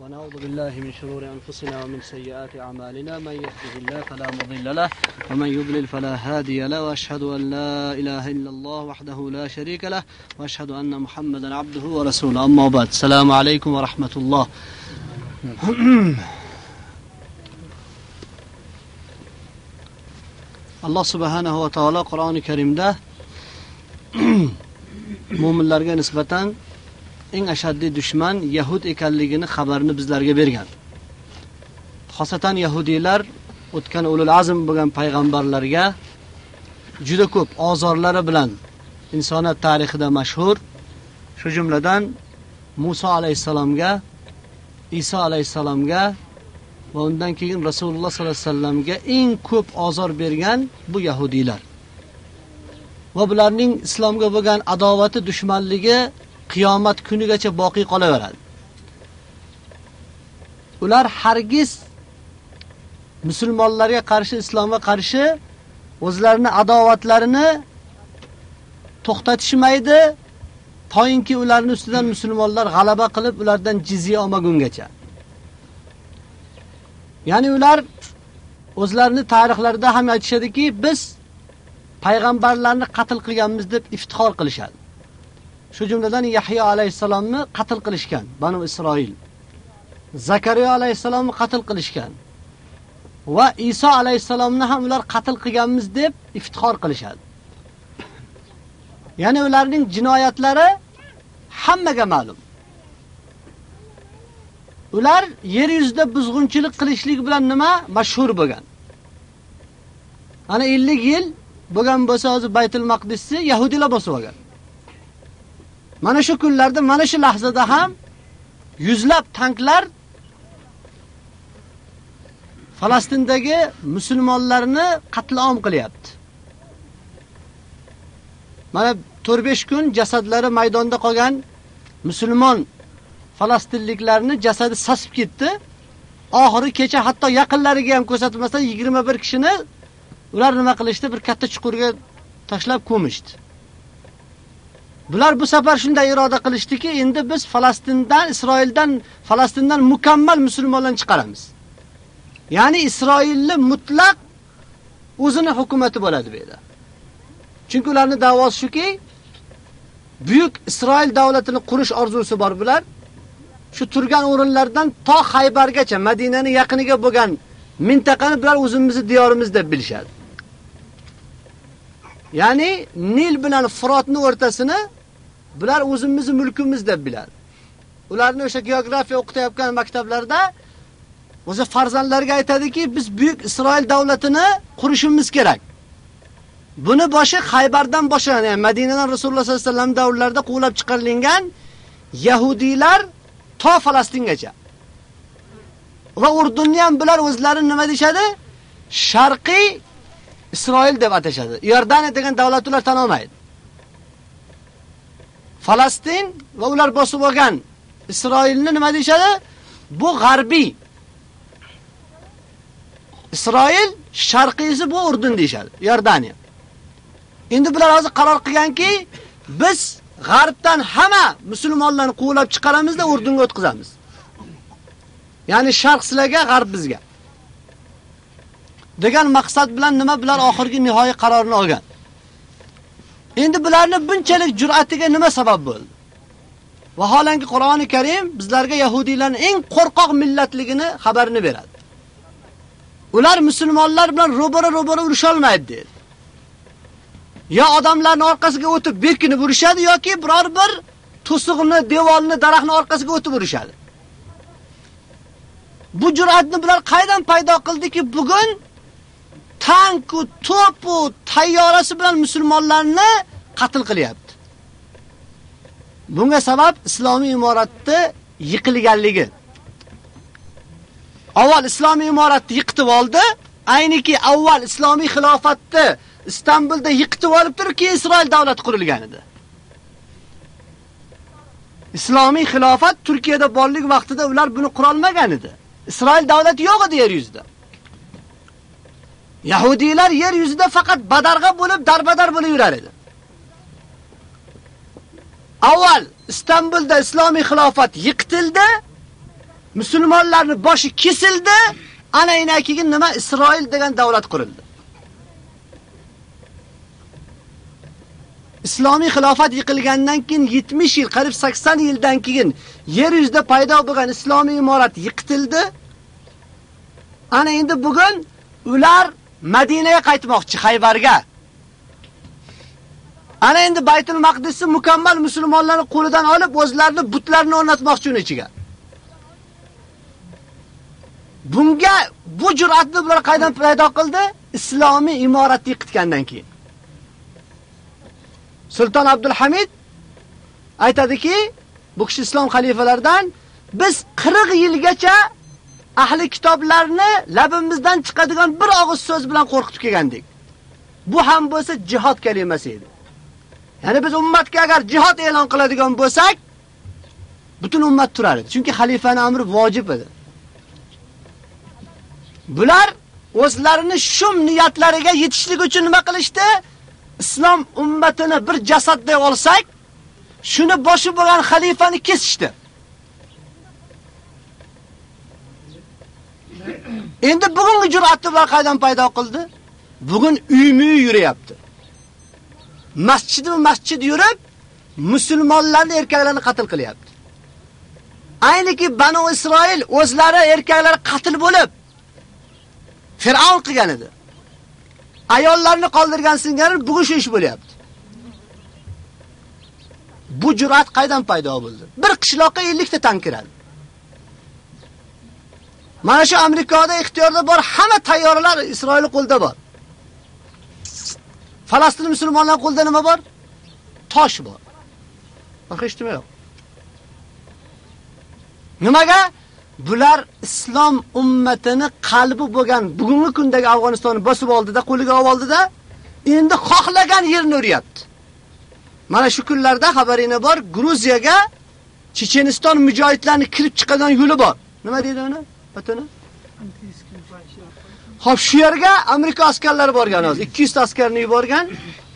ونعوذ بالله من شرور أنفسنا ومن سيئات أعمالنا. من يهده الله فلا مضل له ومن يضلل فلا هادي له وأشهد أن لا إله إلا الله وحده لا شريك له وأشهد أن محمدا عبده ورسوله. أما بعد السلام عليكم ورحمة الله. alloh subhanahu va taolo qur'oni karimda mo'minlarga nisbatan eng ashaddiy dushman yahud ekanligini xabarini bizlarga bergan. Xosatan yahudiylar o'tgan ulul azm bo'lgan payg'ambarlarga juda ko'p ozorlari bilan insoniyat tarixida mashhur, shu jumladan Musa alayhisalomga, Isa alayhisalomga va undan keyin Rasululloh sollallohu alayhi vasallamga eng ko'p ozor bergan bu yahudiylar. Va bularning islomga bo'lgan adovati, dushmanligi qiyomat kunigacha boqiy qolaveradi. Ular hargiz musulmonlarga qarshi, islomga qarshi o'zlarining adovatlarini to'xtatishmaydi, toyinki ularning ustidan musulmonlar g'alaba qilib ulardan jizya olmagungacha. Ya'ni ular o'zlarini tarixlarida ham aytishadiki, biz payg'ambarlarni qatl qilganmiz deb iftixor qilishadi. Shu jumladan Yahyo alayhisalomni qatl qilishgan Banu Isroil. Zakariya alayhisalomni qatl qilishgan. Va Iso alayhisalomni ham ular qatl qilganmiz deb iftixor qilishadi. Ya'ni ularning jinoyatlari hammaga ma'lum. Ular yer yuzida buzg'unchilik qilishlik bilan nima mashhur bo'lgan. Ana 50 yil bo'lgan bo'lsa hozir Baytul Maqdisni yahudiylar bosib olgan. Mana shu kunlarda, mana shu lahzada ham yuzlab tanklar Falastindagi musulmonlarni qatlom qilyapti. Mana 4-5 kun jasadlari maydonda qolgan musulmon falastinliklarni jasadi sasib ketdi. Oxiri kecha hatto yaqinlariga ham ko'rsatmasdan 21 kishini ular nima qilishdi? Bir katta chuqurga tashlab ko'mishdi. Bular bu safar shunday iroda qilishdiki, endi biz Falastindan, Isroildan, Falastindan mukammal musulmonlarni chiqaramiz. Ya'ni Isroilni mutlaq o'zini hukumati bo'ladi bu yerda. Chunki ularning da'vosi shuki, buyuk Isroil davlatini qurish orzusi bor bular. Shu turgan o'rinlardan to Xaybargacha, Madinaning yaqiniga bo'lgan mintaqani bular o'zimizni diyorimiz deb bilishadi. Ya'ni Nil bilan Furotning o'rtasini bular o'zimizni mulkimiz deb biladi. Ularni o'sha geografiya o'qitayotgan maktablarda o'zi farzandlarga aytadiki, biz buyuk Isroil davlatini qurishimiz kerak. Buni boshi Xaybardan boshlanadi. Yani Madinadan Rasululloh sollallohu alayhi vasallam davrlarida quvlab chiqarilgan yahudiylar to Falastingacha. Va Urdunni ham bular o'zlari nima deshadi? Sharqiy Isroil deb atashadi. Iordaniya degan davlat ular tan olmaydi. Falastin va ular bosib olgan Isroilni nima deyshadi? Bu g'arbiy. Isroil sharqiysi bu Urdun deyshadi, Yordaniya. Endi bular hozir qaror qilganki, biz g'arbdan hamma musulmonlarni quvlab chiqaramizda Urdunga o'tkazamiz. Ya'ni sharq sizlarga, g'arb bizga. degan maqsad bilan nima bular oxirgi nihoyiy qarorini olgan. Endi bularni bunchalik jur'atiga nima sabab bo'ldi? Vaholanki Qur'oni Karim bizlarga yahudiylarning eng qo'rqoq millatligini xabarini beradi. ular musulmonlar bilan ro'bara ro'bara urusha olmaydi dedi. Odamlarning orqasiga o'tib bekinib urishadi yoki biror bir to'siqni, devorni, daraxtni orqasiga o'tib urishadi. Bu jur'atni bular qaydan paydo qildiki, bugun tanku, to'pu, tayyorasi bilan musulmonlarni qatl qilyapti. Bunga sabab islomiy imoratni yiqilganligi. Avval islomiy imoratni yiqitib oldi, ayniki avval islomiy xilofatni Istanbulda yiqitib olib turib, keyin Isroil davlati qurilgan edi. Islomiy xilofat Turkiyada borlik vaqtida ular buni qura olmagan edi. Isroil davlati yo'q edi yer yuzida. Yahudiylar yer yuzida faqat badarg'a bo'lib, darbadar bo'lib yurar edi. Avval Istanbulda islomiy xilofat yiqitildi, musulmonlarning boshi kesildi, ana yana keyin nima Isroil degan davlat qurildi. Islomiy xilofat yiqilgandan keyin 70 yil, qarib 80 yildan keyin yer yuzida paydo bo'lgan islomiy imorat yiqitildi. Ana endi bugun ular Madinaga qaytmoqchi, Xaybarga. Ana endi Baytul Maqdisni mukammal musulmonlarning qo'lidan olib, o'zlarini butlarni o'rnatmoqchi uni ichiga. Bunga bu jur'atni bular qaydan paydo qildi? Islomiy imoratni yiqitgandan keyin. Sulton Abdulhamid aytadiki, bu kishi islom xalifalaridan biz 40 yilgacha ahli kitoblarni labimizdan chiqadigan bir og'iz so'z bilan qo'rqitib kelgandik. Bu ham bo'lsa jihad kalimasi edi. Ya'ni biz ummatga agar jihad e'lon qiladigan bo'lsak, butun ummat turar edi. Chunki xalifaning amri vojib edi. Bular o'zlarini shum niyatlariga yetishlik uchun nima qilishdi? Islom ummatini bir jasadday olsak, shuni boshi bo'lgan xalifani kesishdi. Endi bugungi jur'atni ular qaydan paydo qildi? Bugun uymi yuryapti. Masjidmi masjid yurib, musulmonlarni erkaklarni qatl qilyapti. Ayniki Banu Isroil o'zlari erkaklari qatl bo'lib Fir'aun qilgan edi. Ayollarni qoldirgan singari bugun shu ish bo'lyapti. Bu jur'at qaydan paydo bo'ldi? Bir qishloqqa 50 ta tank kiradi. Mana shu Amerikada ixtiyorda bor hamma tayyoralar Isroil qo'lda bor. Falastin musulmonlar qo'lida nima bor? Tosh bor. Boshqa hech nima yo'q. Nimaga? Bular islom ummatini qalbi bo'lgan bugungi kundagi Afg'onistonni bosib oldida, qo'liga oldida, endi xohlagan yerni o'ryapti. Mana shu kunlarda xabaringiz bor, Gruziyaga Checheniston mujohidlarini kirib chiqadigan yo'li bor. Nima deydi uni? Otini? Xo'p, shu yerga Amerika askarlari borgan hozir. 200 ta askarni yuborgan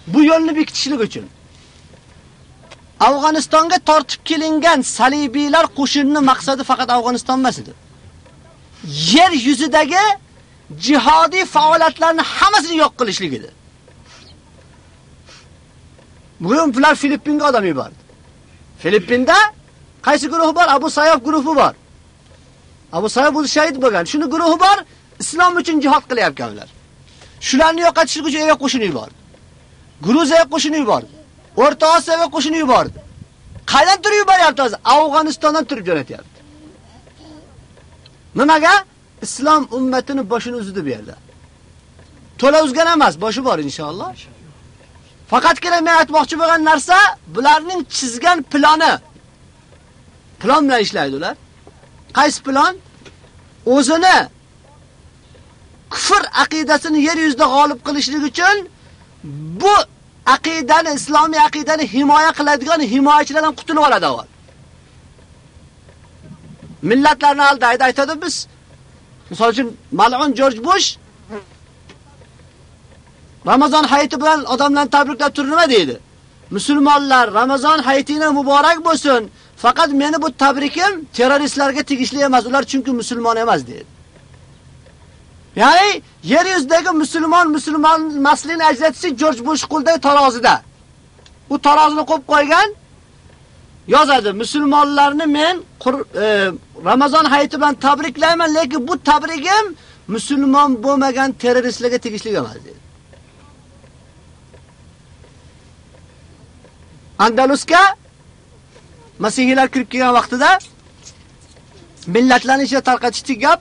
bu yo'lni bekitishlik uchun. Afg'onistonga tortib kelingan salibiylar qo'shinining maqsadi faqat Afg'oniston emas edi. Yer yuzidagi jihodiy faoliyatlarni hammasini yo'q qilishlik edi. Bugun ular Filippinga odam yubordi. Filippinda qaysi guruh bor? Abu Sayyaf guruhi bor. Abu Sayyid o'zi shahid bo'lgan. Shuni guruhi bor, islom uchun jihad qilyapti ular. Shularni yo'qotishlik uchun Iroq qo'shini yubordi. Gruziya qo'shini yubordi. O'rta Osiyo qo'shini yubordi. Qaydan turib yuboryapti hozir? Afg'onistondan turib jo'natyapti. Nimaga? Islom ummatini boshini uzdi bu yerda. To'la uzgan emas, boshi bor inshaalloh. Faqatgina men aytmoqchi bo'lgan narsa, bularning chizgan plani. Plan bilan ishlaydi ular. Qaysi bilan O'zini kufr aqidasini yer yuzida g'olib qilishlik uchun bu aqidani, islomiy aqidani himoya qiladigan himoyachilardan qutulib oladi avval. Millatlarni aldaydi, aytadi biz. Misol uchun mal'un George Bush Ramazon hayiti bilan odamlarni tabriklab turib nima deydi? Musulmonlar, Ramazon hayitinglar muborak bo'lsin. Faqat meni bu tabrikim terroristlarga tegishli emas, ular chunki musulmon emas dedi. Ya'ni yer yuzidagi musulmon musulmon maslini ajratishi George Bush qo'ldagi tarozida. U tarozini qo'yib qo'ygan yozadi. Musulmonlarni men e, Ramazon hayiti bilan tabriklayman, lekin bu tabrigim musulmon bo'lmagan terroristlarga tegishli emas dedi. Andalusga masihiylar kirib kelgan vaqtida millatlarni ichiga tarqatishdik gap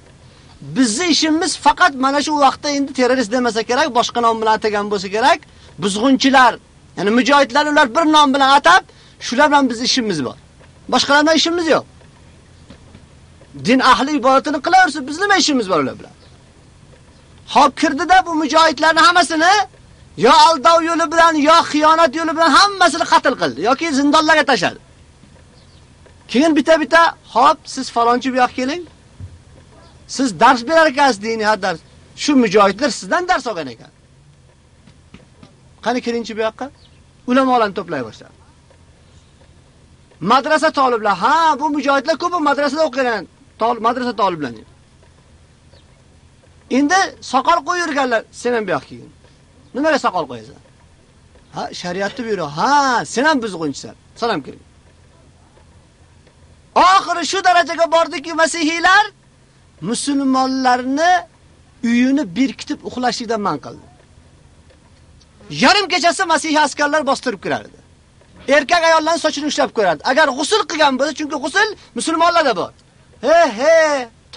bizni ishimiz faqat mana shu vaqtda endi terrorist demasa kerak, boshqa nom bilan atagan bo'lsa kerak, buzg'unchilar, ya'ni mujohidlar ular bir nom bilan atab, shular bilan biz ishimiz bor. Boshqalardan ishimiz yo'q. Din ahli ibodatini qilaversa, biz nima ishimiz bor ular bilan? Hop kirdida bu mujohidlarning hammasini yo aldov yo'li bilan, yo xiyonat yo'li bilan hammasini qatl qildi yoki zindonlarga tashladi. Keyin bita-bita, hop siz falonchi bu yoqqa keling. Siz dars berar ekansiz diniy dars. Shu mujohidlar sizdan dars olgan ekan. Qani kelingchi bu yoqqa? Ulamolarni to'play boshladi. Madrasa taliblar, ha, bu mujohidlar ko'p madrasada o'qigan, madrasa taliblar. Endi soqol qo'yirganlar, sen ham bu yoqqa kelgin. Nimaga soqol qo'yasan? Ha, shariatni buyruq. Ha, sen ham buzg'unchisan. Salom kiring. Oxiri shu darajaga bordiki, masihiylar musulmonlarni uyini berkitib uxlashlikdan man qildi. Yarim kechasi masihiy askarlar bostirib kirardi. Erkak ayollarning sochini ushlab ko'rardi. Agar g'usl qilgan bo'lsa, chunki g'usl musulmonlarda bor. He he,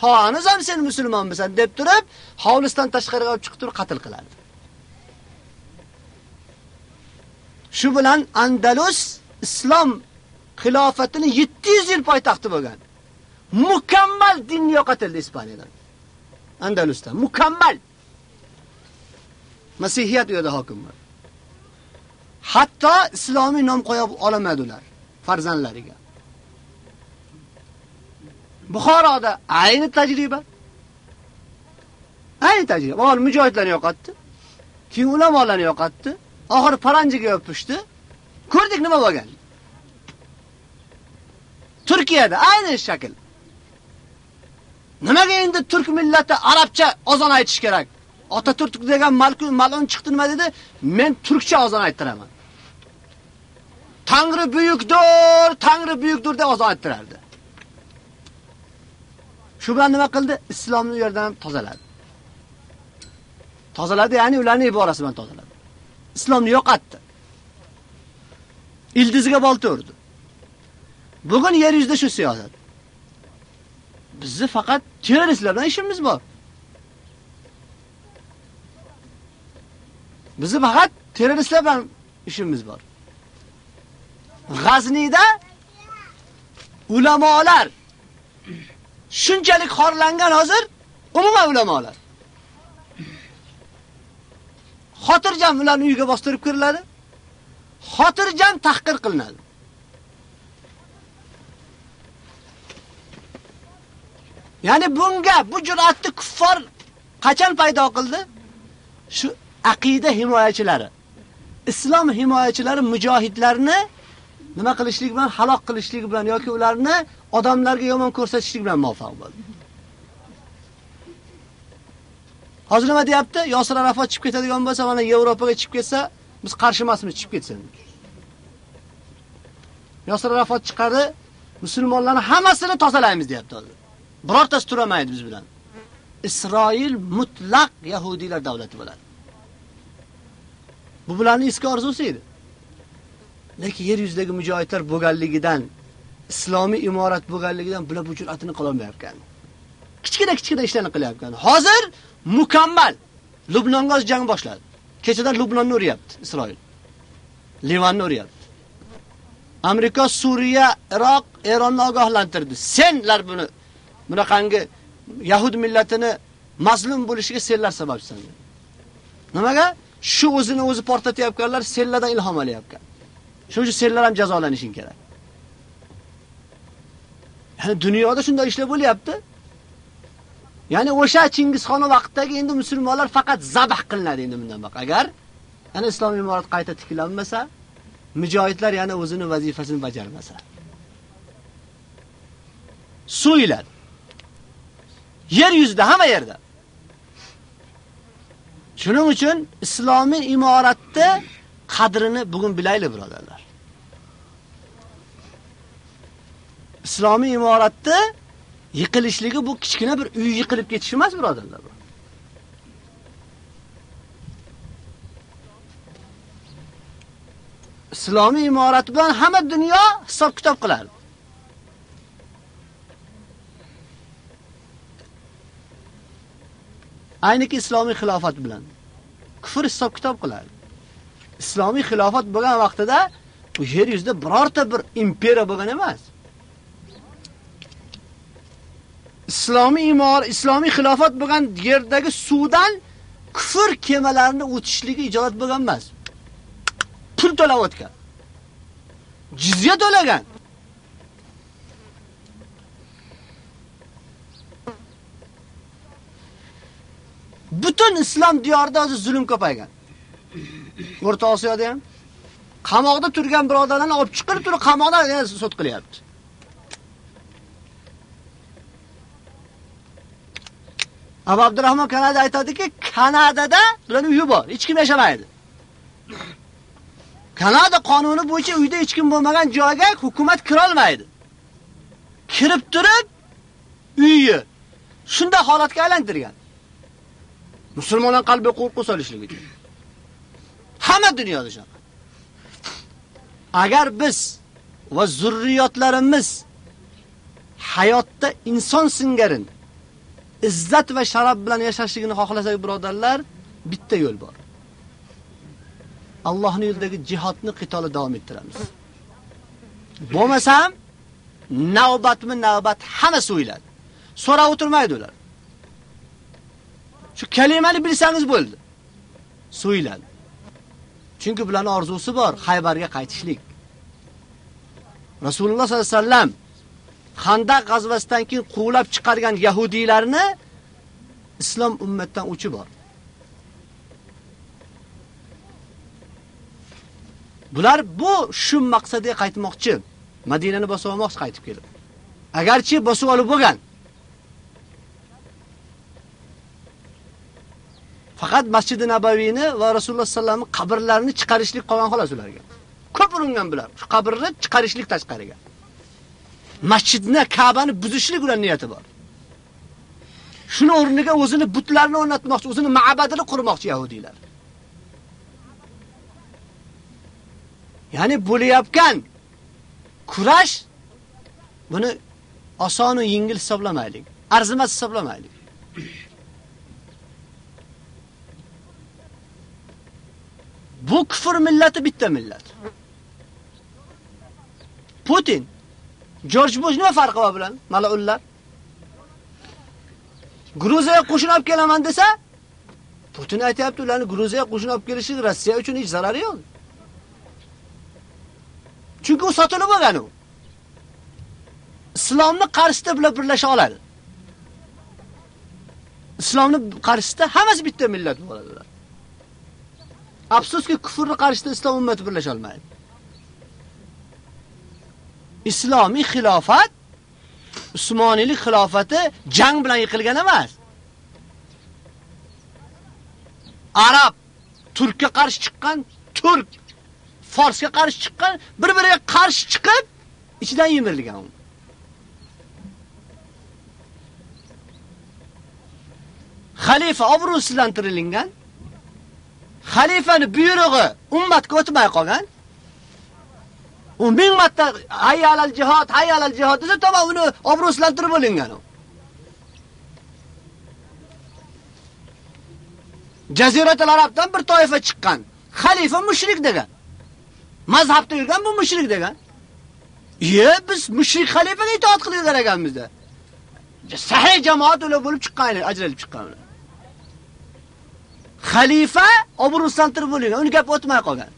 to'aniz ham sen musulmonmisan deb turib, hovlisidan tashqariga olib chiqib turib qatl qilardi. Shu bilan Andalus islom xilofatini 700 yil poytaxti bo'lgan. Mukammal din yo'qotildi Ispaniyadan. Andalusda mukammal. Masihiyat u yerda hokim bo'ldi. Hatto islomiy nom qo'ya olamadilar farzandlariga. Buxoroda ayni tajriba. Ayni tajriba. Avval mujohidlarni yo'qotdi. Keyin ulamolarni yo'qotdi. Oxir paranjiga yopishdi. Ko'rdik nima bo'lgan. Turkiyada ayni shakl. Nimaga endi turk millati arabcha ozon aytish kerak? Otaturk degan malkun malon chiqdi nima dedi? Men turkcha ozon ayttiraman. Tangri buyukdir, Tangri buyukdir deb ozon ayttirardi. Shu bilan nima qildi? Islomni u yerdan tozaladi. Tozaladi, ya'ni ularning iborasi bilan tozaladi. Islomni yo'qotdi. Ildiziga bolta urdi. Bugun yer yuzida shu siyosat. Bizni faqat terroristlar bilan ishimiz bor. Bizni faqat terroristlar bilan ishimiz bor. G'aznida ulamolar shunchalik xorlangan hozir umuman ulamolar. Xotirjam ularni uyiga bostirib kiriladi. Xotirjam tahqir qilinadi. Ya'ni bunga bu jur'atni kuffar qachon paydo qildi? Shu aqida himoyachilari, islom himoyachilari mujohidlarni nima qilishlik bilan, halok qilishlik bilan yoki ularni odamlarga yomon ko'rsatishlik bilan muvaffaq bo'ldi. Hozir nima deyapti? Yosir Arafat chiqib ketadigan bo'lsa, mana Yevropaga chiqib ketsa, biz qarshi emasmiz chiqib ketsin. Yosir Arafat chiqadi, musulmonlarni hammasini tozalaymiz deyapti hozir. Birortasi turamaydi biz bilan. Isroil mutlaq yahudiylar davlati bo'ladi. Bu bularning iski orzusi edi. Lekin yer yuzidagi mujohidlar bo'lganligidan, islomiy imorat bo'lganligidan bular bu jur'atini qila olmayapti. Kichkina kichkina ishlarni qilyapti. Hozir mukammal Lubnonga jang boshladi. Kechadan Lubnonni uryapti Isroil. Livanni uryapti. Amerika, Suriya, Iroq, Eronni ogohlantirdi. Senlar buni bunaqangi yahud millatini mazlum bo'lishiga senlar sababchisan. Nimaga? Shu o'zini o'zi portlatayotganlar senlardan ilhom olayotgan. Shuning uchun senlar ham jazolanishing kerak. Ya'ni dunyoda shunday ishlar bo'lyapti. Ya'ni o'sha Chingizxon vaqtidagi endi musulmonlar faqat zabh qilinadi endi bundan boq. Agar ana islomiy imorat qayta tiklanmasa, mujohidlar yana o'zini vazifasini bajarmasa. So'yiladi. Yer yuzida hamma yerda. Shuning uchun islomiy imoratda qadrini bugun bilaylik birodarlar. Islomiy imoratni yiqilishligi bu kichkina bir uy yiqilib ketishi emas birodarlar. Islomiy imorat bilan hamma dunyo hisob-kitob qiladi. Ayniki islomiy xilofat bilan kufr hisob kitob qiladi. Islomiy xilofat bo'lgan vaqtida bu yer yuzida birorta bir imperiya bo'lgan emas. islomiy imor, islomiy xilofat bo'lgan yerdagi suvdan kufr kemalarini o'tishligi ijozat bo'lgan emas. Pul to'lab o'tgan. Jizya to'lagan. Butun islom diyorida hozir zulm ko'paygan. O'rta Osiyoda ham qamoqda turgan birodarlarni olib chiqib turib qamoqda yana sud qilyapti. Abu Abdurrahmon Kanada aytadiki, Kanadada ularni uyi bor, hech kim yashamaydi. Kanada qonuni bo'yicha uyda hech kim bo'lmagan joyga hukumat kira olmaydi. Kirib turib uyi shunda holatga aylantirgan. Musulmonlar qalbiga qo'rquv solishlik uchun. Hamma dunyoda shunaqa. Agar biz va zurriyotlarimiz hayotda inson singarin izzat va sharaf bilan yashashligini xohlasak birodarlar, bitta yo'l bor. Allohning yo'lidagi jihodni qitoli davom ettiramiz. Bo'lmasam navbatmi navbat hammasi o'yladi. So'ra o'tirmaydi ular. Shu kalimani bilsangiz bo'ldi. So'yladi. Chunki bularning orzusi bor, Xaybarga qaytishlik. Rasululloh sollallohu alayhi vasallam Xandaq g'azvasidan keyin quvlab chiqargan yahudiylarni islom ummatdan o'chi bor. Bular bu shu maqsadga qaytmoqchi. Madinani bosib olmoqchi qaytib kelib. Agarchi bosib olib bo'lgan. Faqat Masjid-i Nabaviyni va Rasululloh sallallohu alayhi qabrlarini chiqarishlik qolgan xolos ularga. Ko'p uringan bular. Shu qabrni chiqarishlik tashqariga. Masjidni, Ka'bani buzishlik ular niyati bor. Shuni o'rniga o'zini butlarni o'rnatmoqchi, o'zini ma'badini qurmoqchi yahudiylar. Ya'ni bo'layotgan kurash buni oson va yengil hisoblamaylik. Arzimas hisoblamaylik. Bu kufr millati bitta millat. Putin, George Bush nima farqi bor bilan? Mal'ullar. Gruziyaga qo'shin olib kelaman desa, Putin aytayapti, ularni Gruziyaga qo'shin olib kelishi Rossiya uchun hech zarari yo'q. Chunki u sotilib bo'lgan u. Islomni qarshisida bular birlasha oladi. Islomni qarshisida hammasi bitta millat bo'ladi. Afsuski kufrni qarshida islom ummati birlasha olmaydi. Islomiy xilofat Usmoniylik xilofati jang bilan yiqilgan emas. Arab Turkka qarshi chiqqan Turk Forsga qarshi chiqqan, bir-biriga qarshi chiqib ichidan yemirilgan u. Xalifa obro'sizlantirilgan. Xalifani buyrug'i ummatga o'tmay qolgan. U ming marta hayyalal jihad, hayyalal jihad desa, tamom uni obro'slantirib bo'lingan u. Jaziratul Arabdan bir toifa chiqqan. Xalifa mushrik degan. Mazhabda yurgan bu mushrik degan. Ye, biz mushrik xalifaga itoat qilar ekanmiz-da. Sahih jamoat ular bo'lib chiqqan, ajralib chiqqan. Xalifa obro'sizlantirib bo'lgan, uni gap o'tmay qolgan.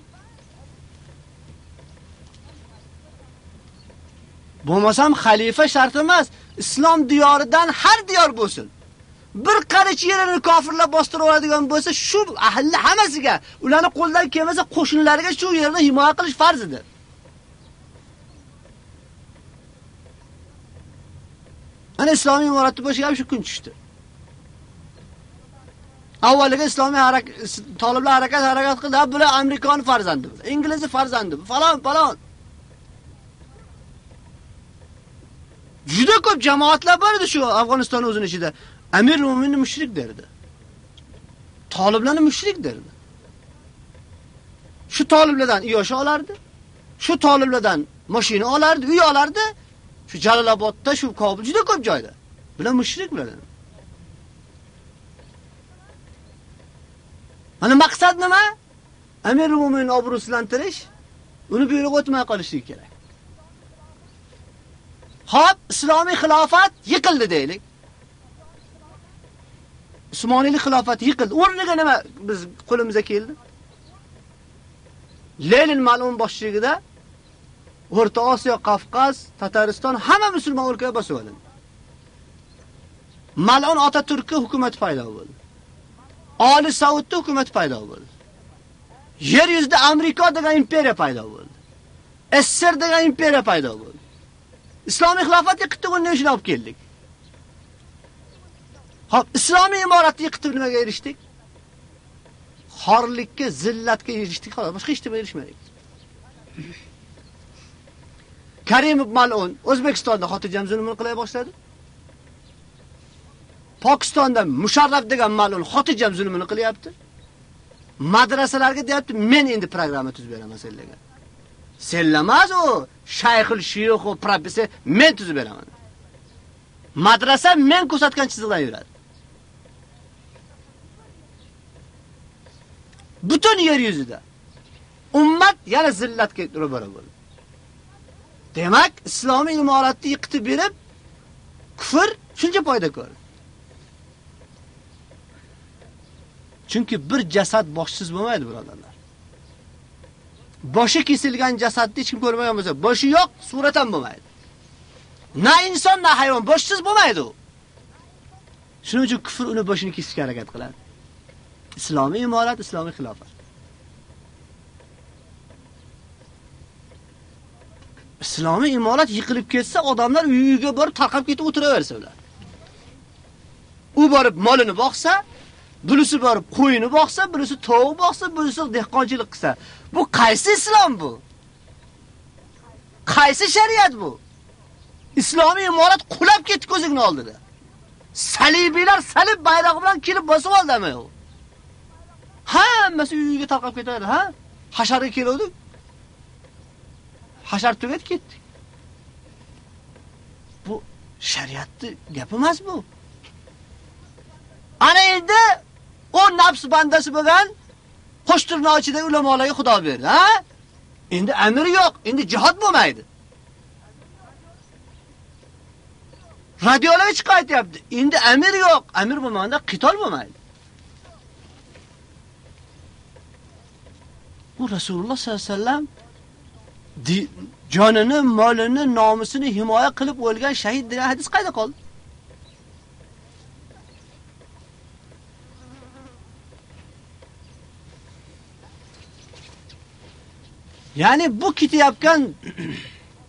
Bo'lmasam xalifa shart emas, islom diyoridan har diyor bo'lsin. Bir qarich yerini kofirlar bostirib oladigan bo'lsa, shu ahli hammasiga, ularni qo'ldan kelmasa qo'shinlariga shu yerni himoya qilish farzidir. Ana islomiy imoratni boshiga ham shu kun tushdi. Avvaliga islomiy harakat toliblar harakat harakat qildi, bular Amerikan farzandi, Ingliz farzandi, falon, falon. Juda ko'p jamoatlar bor edi shu Afg'oniston o'zining ichida. Amir Mo'minni mushrik derdi. Toliblarni mushrik derdi. Shu toliblardan Iyosha olardi, shu toliblardan mashina olardi, uy olardi. Shu Jalolobodda, shu Kobul juda ko'p joyda. Bular mushrik bo'ladi. Ana maqsad nima? Amirul Mo'minin obro'sizlantirish, uni buyruq o'tmay qolishligi kerak. Xo'p, islomiy xilofat yiqildi deylik. Usmoniylik xilofati yiqildi. O'rniga nima biz qo'limizga keldi? Lenin ma'lum boshchiligida O'rta Osiyo, Qafqaz, Tatariston hamma musulmon o'lkaga bosib olindi. Mal'un Otaturkka hukumat paydo bo'ldi. Oli Saudda hukumat paydo bo'ldi. Yer yuzida Amerika degan imperiya paydo bo'ldi. SSR degan imperiya paydo bo'ldi. Islomiy xilofat yiqitdi uni shuni olib keldik. Xo'p, islomiy imoratni yiqitib nimaga erishdik? Xorlikka, zillatga erishdik, xolos, boshqa hech nima erishmadik. Karimov mal'un O'zbekistonda xotirjam zulm qilay boshladi. Pokistonda Musharraf degan ma'lum xotirjam zulmini qilyapti. Madrasalarga deyapti, men endi programma tuzib beraman senlarga. Senlamas u shayxul shuyux va professor men tuzib beraman. Madrasa men ko'rsatgan chiziqlar yuradi. Butun yer yuzida ummat yana zillatga ro'bara bo'ldi. Demak, islomiy imoratni yiqitib berib, kufr shuncha foyda ko'rdi. Chunki bir jasad boshsiz bo'lmaydi, birodarlar. Boshi kesilgan jasadni hech kim ko'rmagan bo'lsa, boshi yo'q, surat ham bo'lmaydi. Na inson, na hayvon boshsiz bo'lmaydi u. Shuning uchun kufr uni boshini kesishga harakat qiladi. Islomiy imorat, islomiy xilofat. Islomiy imorat yiqilib ketsa, odamlar uyiga borib tarqab ketib o'tiraversa ular. U borib molini boqsa, birisi borib qo'yini boqsa, birisi tovuq boqsa, birisi dehqonchilik qilsa. Bu qaysi islom bu? Qaysi shariat bu? Islomiy imorat qulab ketdi ko'zingni oldida. Salibiylar salib bayrog'i bilan kelib bosib oldimi u? Hammasi uyiga tarqab ketadi, ha? Hasharga keluvdik. Hashar tugat ketdik. Bu shariatni gapi emas bu. Ana endi u nafs bandasi bo'lgan qo'shtirnochida ulamolarga xudo berdi, ha? Endi amir yo'q, endi jihad bo'lmaydi. Radiolar chiqib. Endi amir yo'q, amir bo'lmaganda qitol bo'lmaydi. Bu Rasululloh sollallohu alayhi vasallam jonini, molini, nomusini himoya qilib o'lgan shahid degan hadis qayda qoldi? Ya'ni bu ketayotgan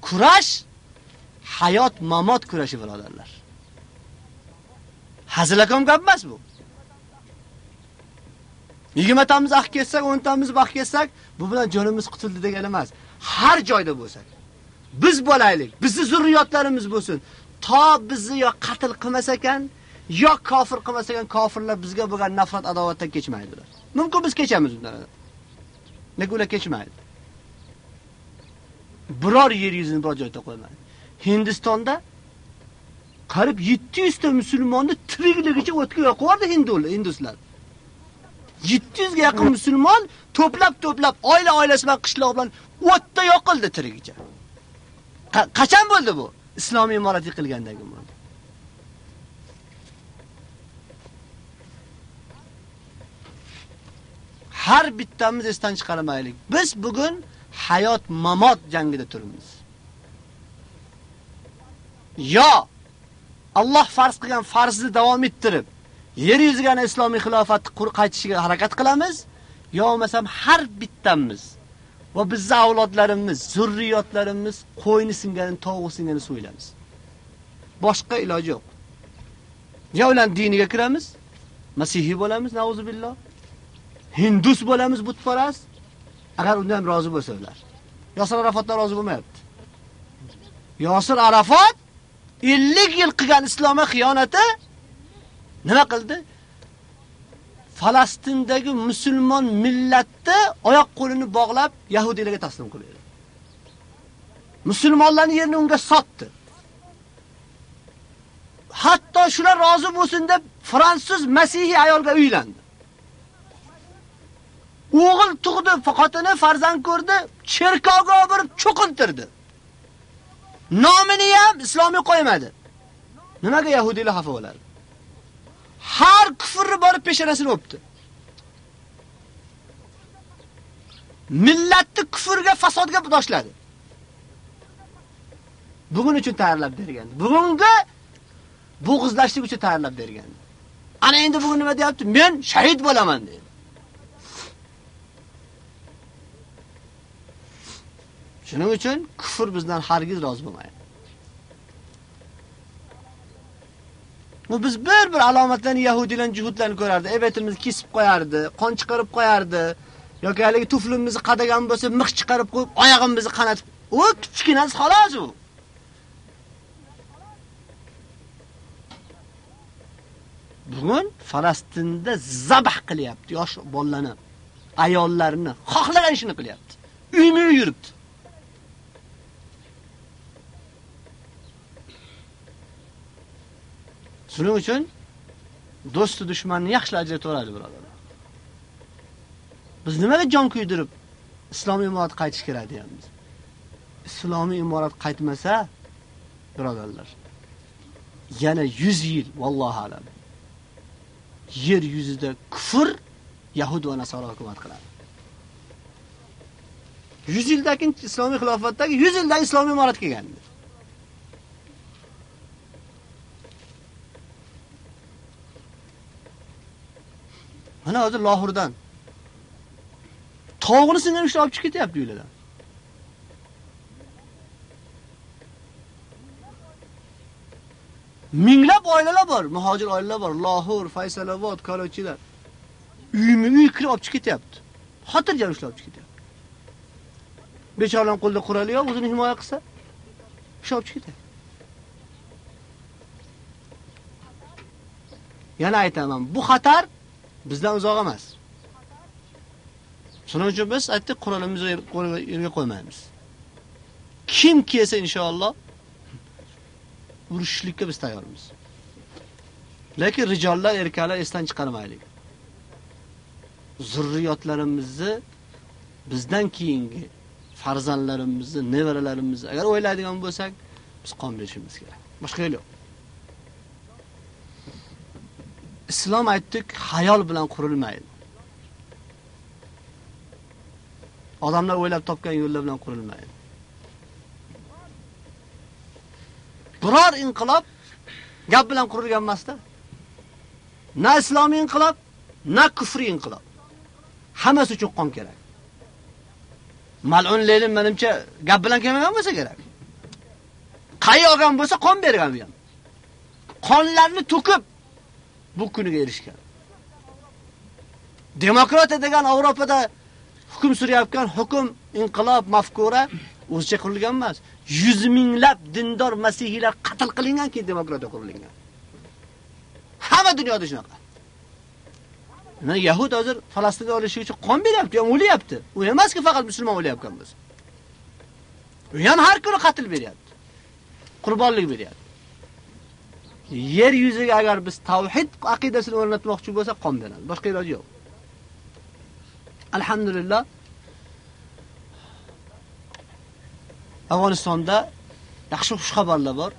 kurash hayot mamot kurashi birodarlar. Hazilakam gap emas bu. 20 tamiz aq ketsak, 10 tamiz baxt ketsak, bu bilan jonimiz qutuldi degan emas. Har joyda bo'lsak, biz bo'laylik, bizni zurriyotlarimiz bo'lsin. To bizni yo qatl qilmas ekan, yo kofir qilmas ekan, kofirlar bizga bo'lgan nafrat adovatdan kechmaydilar. Mumkin biz kechamiz undan. Lekin ular kechmaydi. Biror yer yuzini biror joyda qo'ymadi. Hindistonda qarib 700 ta musulmonni tirigligicha o'tga yoqib yubordi hindular, hinduslar. 700 ga yaqin musulmon to'plab-to'plab oila oilasi bilan qishloq bilan o'tda yoqildi tirigicha. Qachon bo'ldi bu? Islomiy imorat yiqilgandagi bo'ldi. Har bittamiz esdan chiqarmaylik. Biz bugun hayot mamot jangida turibmiz. Yo Alloh farz qilgan farzni davom ettirib, yer yuziga islomiy xilofatni qaytishiga harakat qilamiz, yo bo'lmasam har bittamiz va bizning avlodlarimiz, zurriyotlarimiz qo'yni singan, tovuq singani so'ylamiz. Boshqa iloji yo'q. Yo ular diniga kiramiz, masihiy bo'lamiz, nauzubillah. Hindus bo'lamiz, butparast. Agar undan rozi bo'lsa ular. Yosir Arafatdan rozi bo'lmayapti. Yosir Arafat 50 yil qilgan islomga xiyonati nima qildi? Falastindagi musulmon millatni oyoq qo'lini bog'lab yahudiylarga taslim qildi. Musulmonlarning yerini unga sotdi. Hatto shular rozi bo'lsin deb fransuz masihiy ayolga uylandi. O'g'il tug'di, faqatini farzand ko'rdi, cherkovga borib cho'qintirdi. Nomini ham islomiy qo'ymadi. Nimaga yahudiylar xafa bo'ladi? Har kufrni borib peshonasini o'pdi. Millatni kufrga, fasodga boshladi. Bugun uchun tayyorlab bergan. Bugungi bo'g'izlashlik uchun tayyorlab bergan. Ana endi bugun nima deyapti? Men shahid bo'laman dedi. Shuning uchun kufr bizdan hargiz rozi bo'lmaydi. Bu biz bir-bir alomatlarni yahudiylarning juhudlarni ko'rardi. Evetimizni kesib qo'yardi, qon chiqarib qo'yardi. yoki haligi tuflimizni qadagan bo'lsa, mix chiqarib qo'yib, oyog'imizni qanatib, u kichkinasi xolos u. Bugun Falastinda zabah qilyapti yosh bolalarni, ayollarni, xohlagan ishini qilyapti. Uymi yuribdi. Shuning uchun do'sti dushmanni yaxshi ajratib oladi, birodarlar. Biz nimaga jon kuydirib islomiy imorat qaytish kerak deyapmiz? Islomiy imorat qaytmasa, birodarlar, yana 100 yil vallohu alam yer yuzida kufr yahud va nasoro hukumat qiladi. 100 yildagi islomiy xilofatdagi 100 yildagi islomiy imorat kelgandi. Mana hozir Lohurdan Tovuqni singan ishni olib chiqib ketyapti uylardan. Minglab oilalar bor, muhojir oilalar bor. Lohur, Faysalobod, Kalochilar. Uymi uy kirib olib chiqib ketyapti. Xotirjam ishlab olib chiqib ketyapti. Bechoraning qo'lida quroli yo'q, o'zini himoya qilsa, ishlab olib chiqib ketyapti. Yana aytaman, bu xatar bizdan uzoq emas. Shuning uchun biz aytdik, Qur'onimizni yerga qo'ymaymiz. Kim kelsa inshaalloh urushishlikka biz tayyormiz. Lekin rijollar, erkaklar esdan chiqarmaylik. Zurriyotlarimizni bizdan keyingi farzandlarimizni, nevaralarimizni agar o'ylaydigan bo'lsak, biz qon berishimiz kerak. Boshqa yo'l yo'q. Islom aytdik, hayol bilan qurilmaydi. Odamlar o'ylab topgan yo'llar bilan qurilmaydi. Biror inqilob gap bilan qurilgan emasda. Na islomiy inqilob, na kufriy inqilob. Hammasi uchun qon kerak. Mal'un menimcha gap bilan kelmagan bo'lsa kerak. Qay olgan bo'lsa qon bergan bu ham. Qonlarni to'kib bu kuniga erishgan. Demokratiya degan Yevropada hukm surayotgan hukm, inqilob, mafkura o'zicha qurilgan emas. 100 minglab dindor masihiylar qatl qilingan keyin demokratiya qurilgan. Hamma dunyoda shunaqa. Mana Yahud hozir Falastinga olishi uchun qon beryapti, ham o'lyapti. U emaski faqat musulmon o'layotgan biz. U ham har kuni qatl beryapti. Qurbonlik beryapti. Yer yuziga agar biz tavhid aqidasini o'rnatmoqchi bo'lsak, qon beradi. Boshqa iloji yo'q. Alhamdulillah Afg'onistonda yaxshi xush xabarlar bor.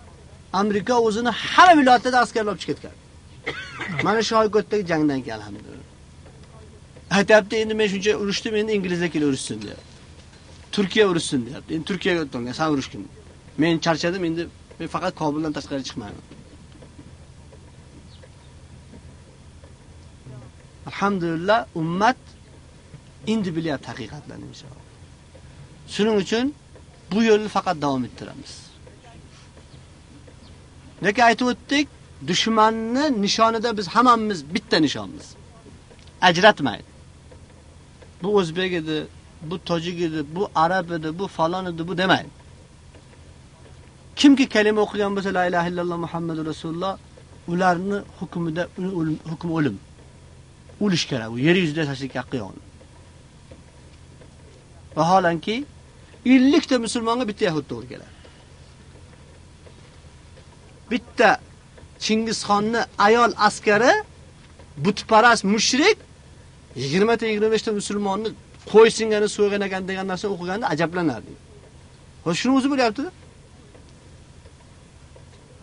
Amerika o'zini hamma viloyatlarda askarlar olib chiqib ketgan. Mana shu Shoyko'tdagi jangdan keyin alhamdulillah. Aytayapti, endi men shuncha urushdim, endi inglizlar kelib urushsin deyapti. Turkiya urushsin deyapti. Endi Turkiyaga o'tgan, sen urushgin. Men charchadim, endi men faqat Kobuldan tashqari chiqmayman. Alhamdulillah ummat endi bilyapti haqiqatlarni inshaalloh. Shuning uchun bu yo'lni faqat davom ettiramiz. Lekin aytib o'tdik, dushmanni nishonida biz hammamiz bitta nishonmiz. Ajratmaydi. Bu o'zbek edi, bu tojik edi, bu arab edi, bu falon edi, bu demaydi. Kimki kalima o'qigan bo'lsa la ilaha illalloh Muhammadur rasululloh, ularni hukmida hukm o'lim. O'lish kerak. U yer yuzida tashlashga haqqi yo'q. Vaholanki 50 ta musulmonga bitta yahud to'g'ri keladi. Bitta Chingizxonni ayol askari butparast mushrik 20 ta 25 ta musulmonni qo'ysingani so'ygan ekan degan narsa o'qiganda ajablanardi. Xo'sh, shuni o'zi bo'lyapti.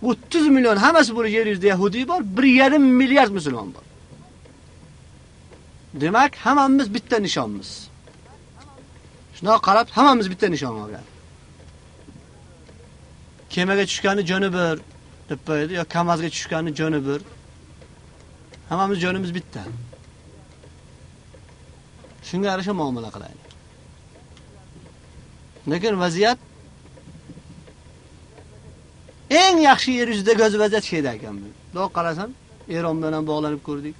30 million hammasi bo'lib yer yuzida yahudiy bor, 1.5 milliard musulmon bor. Demak, hammamiz bitta nishonmiz. Shunday qarab, hammamiz bitta nishon olgan. Kemaga tushgani joni bir deb qo'ydi, yo kamazga tushgani joni bir. Hammamiz jonimiz bitta. Shunga yarasha muomala qilaylik. Lekin vaziyat eng yaxshi yer yuzida ko'z vaziyat sheda ekan bu. Do'q qarasam, Eron bilan bog'lanib ko'rdik.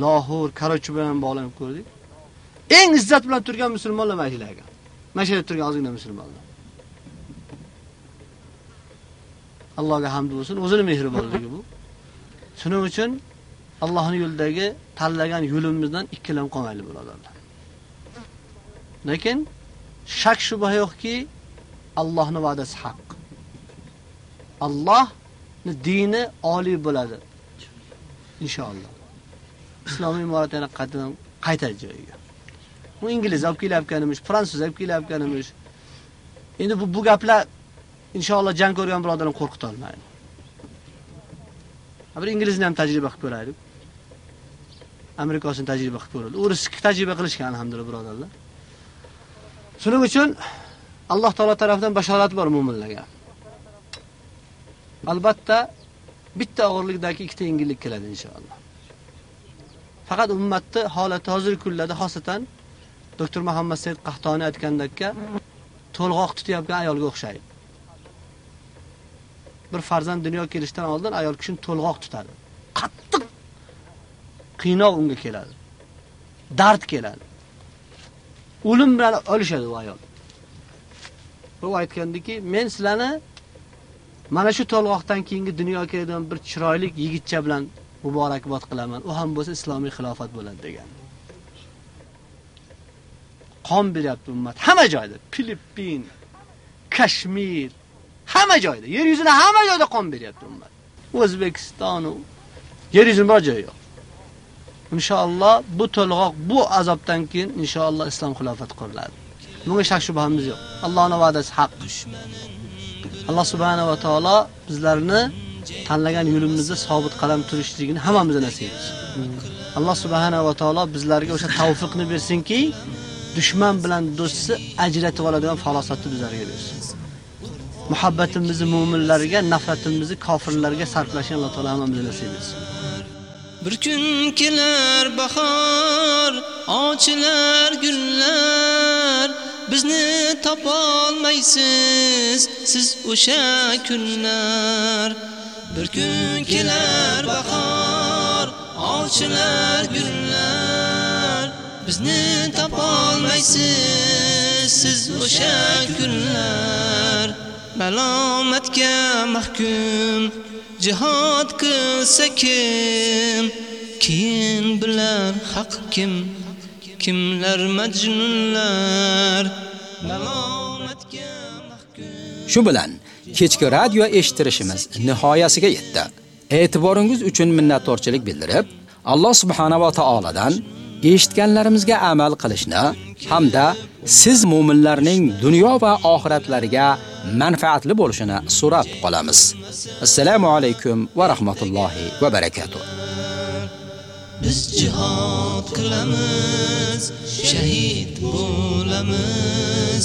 Lahor, Karachi bilan bog'lanib ko'rdik. Eng izzat bilan turgan musulmonlar mana shular. Mana shu turgan ozgina musulmonlar. Allohga hamd bo'lsin, o'zini mehribonligi bu. Shuning uchun Allohning yo'lidagi tanlagan yo'limizdan ikkilanib qolmaylik birodarlar. Lekin shak shubha yo'qki, Allohning va'dasi haq. Allohning dini oliy bo'ladi. Inshaalloh. Islomiy imorat yana qaytadan qaytadi joyiga. Bu ingliz olib kelayotganimiz, fransuz olib kelayotganimiz. Endi bu bu gaplar inshaalloh jang ko'rgan birodarni qo'rqita olmaydi. Bir inglizni ham tajriba qilib ko'raylik. Amerikasini tajriba qilib ko'rildi. O'risni tajriba qilishgan alhamdulillah birodarlar. Shuning uchun Alloh taolo tomonidan bashorat bor mu'minlarga. Albatta bitta og'irlikdagi ikkita yengillik keladi inshaalloh. Faqat ummatni holati hozirgi kunlarda xosatan doktor Muhammad Said Qahtoni aytgandekka to'lg'oq tutayotgan ayolga o'xshaydi. Bir farzand dunyoga kelishdan oldin ayol kishini to'lg'oq tutadi. Qattiq qiynoq unga keladi. Dard keladi. O'lim bilan o'lishadi u ayol. U aytgandiki, men sizlarni mana shu to'lg'oqdan keyingi dunyoga keladigan bir chiroyli yigitcha bilan muborakbod qilaman. U ham bo'lsa islomiy xilofat bo'ladi degan. Qon beryapti ummat hamma joyda. Filippin, Kashmir, hamma joyda, yer yuzida hamma joyda qon beryapti ummat. O'zbekiston, yer yuzida biror joy yo'q. Inshaalloh bu to'lg'oq, bu azobdan keyin inshaalloh islom xilofati quriladi. Bunga shak shubhamiz yo'q. Allohning va'dasi haq. Alloh subhanahu va taolo bizlarni tanlagan yo'limizda sobit qadam turishligini hammamizga nasib etsin. Alloh subhanahu va taolo bizlarga o'sha tavfiqni bersinki, dushman bilan do'stni ajratib oladigan falosatni bizlarga bersin. Muhabbatimizni mu'minlarga, nafratimizni kofirlarga sarflashni Alloh taolo hammamizga nasib etsin. Bir kun kelar bahor, ochilar gullar, bizni topolmaysiz siz o'sha kunlar. Bir kun kelar bahor, ochilar gullar, bizni topolmaysiz siz o'sha kunlar. Malomatga mahkum jihad qilsa kim? Keyin bilan haq kim? Kimlar majnunlar? Malomatga mahkum. Shu bilan kechki radio eshittirishimiz nihoyasiga yetdi. E'tiboringiz uchun minnatdorchilik bildirib, Alloh subhanahu va taoladan eshitganlarimizga amal qilishni hamda siz mu'minlarning dunyo va oxiratlariga manfaatli bo'lishini so'rab qolamiz. Assalomu alaykum va rahmatullohi va barakotuh. biz jihad qilamiz shahid bo'lamiz